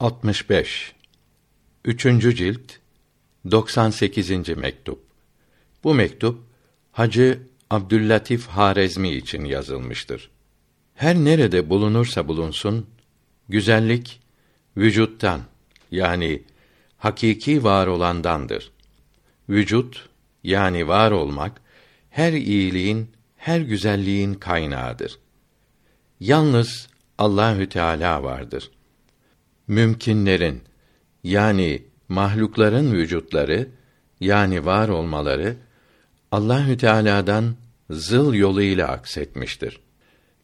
65 Üçüncü cilt 98. mektup. Bu mektup Hacı Abdüllatif Harezmi için yazılmıştır. Her nerede bulunursa bulunsun güzellik vücuttan yani hakiki var olandandır. Vücut yani var olmak her iyiliğin, her güzelliğin kaynağıdır. Yalnız Allahü Teala vardır. Mümkinlerin yani mahlukların vücutları yani var olmaları Allahü Teala'dan zıl yolu ile aksetmiştir.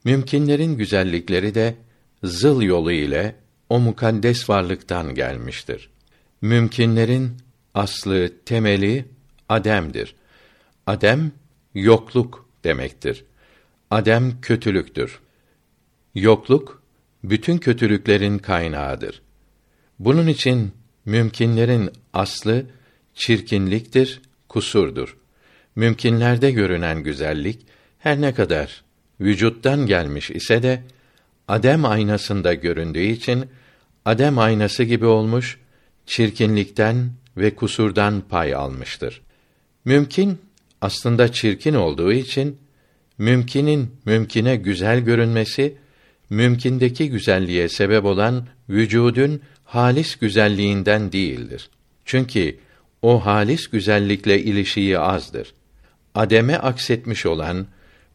Mümkinlerin güzellikleri de zıl yolu ile o mukaddes varlıktan gelmiştir. Mümkinlerin aslı, temeli ademdir. Adem yokluk demektir. Adem kötülüktür. Yokluk bütün kötülüklerin kaynağıdır. Bunun için mümkinlerin aslı çirkinliktir, kusurdur. Mümkinlerde görünen güzellik her ne kadar vücuttan gelmiş ise de adem aynasında göründüğü için adem aynası gibi olmuş, çirkinlikten ve kusurdan pay almıştır. Mümkin aslında çirkin olduğu için mümkinin mümkine güzel görünmesi mümkindeki güzelliğe sebep olan vücudun halis güzelliğinden değildir. Çünkü o halis güzellikle ilişiği azdır. Ademe aksetmiş olan,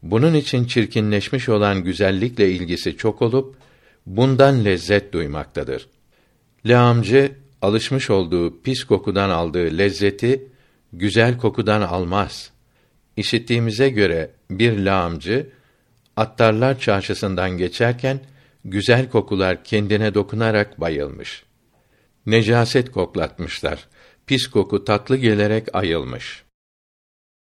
bunun için çirkinleşmiş olan güzellikle ilgisi çok olup bundan lezzet duymaktadır. Lağımcı alışmış olduğu pis kokudan aldığı lezzeti güzel kokudan almaz. İşittiğimize göre bir lağımcı Attarlar çarşısından geçerken güzel kokular kendine dokunarak bayılmış. Necaset koklatmışlar. Pis koku tatlı gelerek ayılmış.